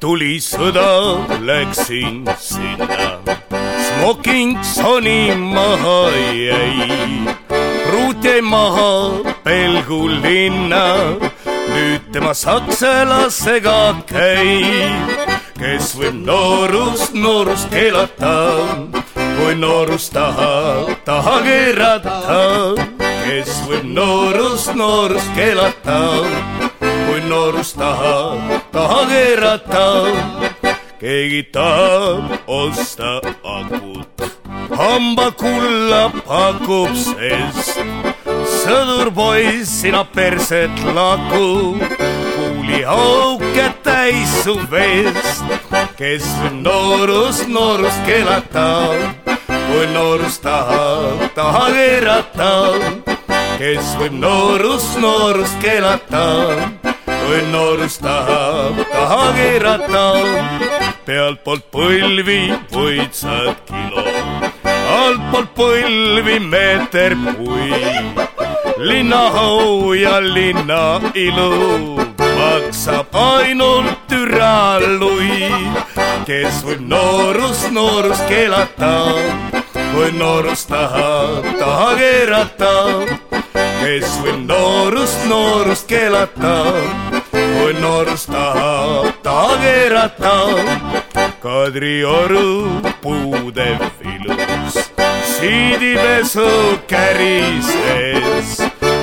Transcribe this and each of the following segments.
tuli sõda, läksin sinna. Smoking soni maha jäi, pruut jäi maha Pelgu linna. nüüd tema saksalasega käib, kes võib noorust, noorust keelata. kui noorus tahab, taha keerata, kes võib noorust, noorust keelata kui noorus tahab, taha keerata. keegi tahab osta akut, hambakulla pakub, sest. Sõdur poiss, sina perset laku, kuuliauke täis su vest, kes võib noorust, keelata, kui noorus tahab, taha keerata kes võib noorust, noorust keelata kui noorus tahab taha keerata. pealtpoolt põlvi võitsad kilo, altpoolt põlvi meeter puid. linnaau ja linna ilu maksab ainult türaluid, kes võib noorust, noorust keelata, kui noorus tahab taha keerata kes võib noorust, noorust keelata, kui noorus tahab taha keerata. Kadrioru puudev ilus, siidipesu kärises,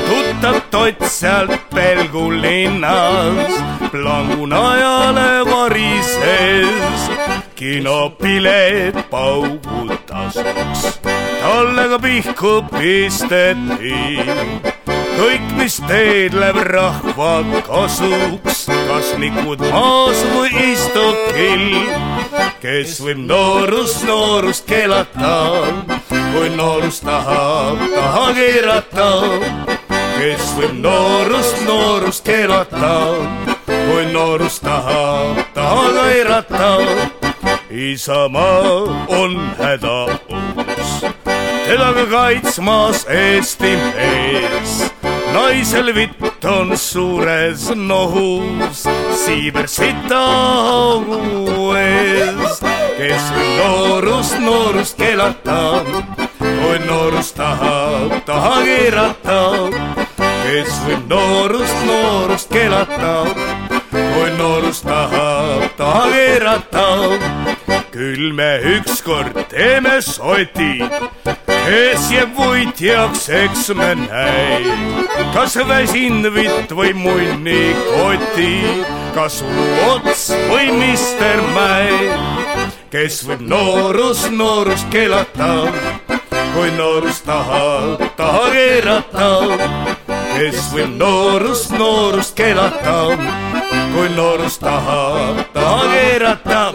tuttav tott sealt Pelgu linnas, plangunajale varises, kinopilet paugu tasuks, talle ka pihku pisteti kõik, mis teed läheb rahva kasuks, kas nikud maas või istukil, kes võib noorust, noorust keelata, kui noorus tahab taha keerata, kes võib noorust, noorust keelata, kui noorus tahab taha keerata. Isamaa on hädaohus, teda ka kaitsmas Eesti mees naisel vitt on suures nohus, siiber sita augu ees, kes noorust, noorust keelata, kui noorus tahab taha keerata, kes võib noorust, noorust keelata, kui noorus tahab taha keerata. küll me ükskord teeme soti kes jääb võitjaks, eks me näe. kas väsinud vitt või munnikoti, kas ots või Mister Mäe, kes võib noorust, noorust keelata, kui noorus tahab taha keerata, kes võib noorust, noorust keelata, kui noorus tahab taha keerata